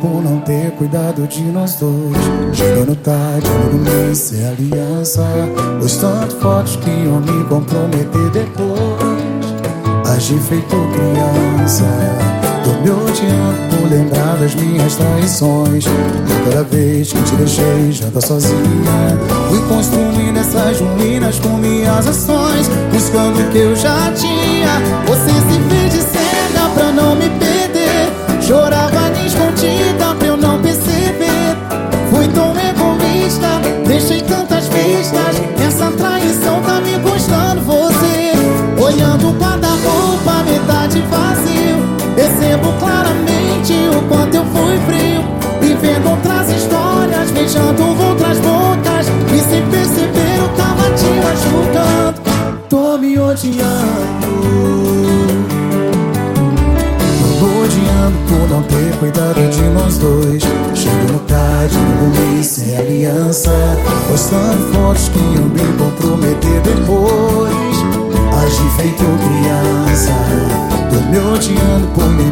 por não ter cuidado de nós dois. Chegando tarde, no sem aliança. Postando fotos que iam me comprometer depois. Agi feito criança. Tô me odiando por lembrar das minhas traições. E cada vez que te deixei, janta sozinha. Fui construindo essas ruínas com minhas ações. Buscando o que eu já tinha. Você beijando outras bocas. E sem perceber eu tava te Tô me odiando. Tô odiando por não ter cuidado de nós dois. Chego tarde, no mês sem aliança. Postando fotos que eu me comprometer depois. Agi feito criança. Tô me odiando por lembrar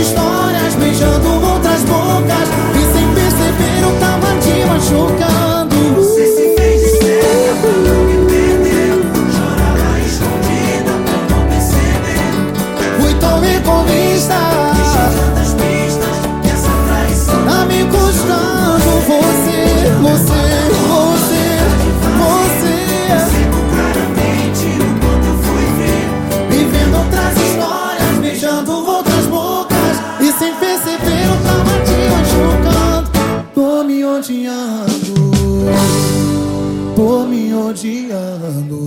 histórias beijando outras bocas. chorando.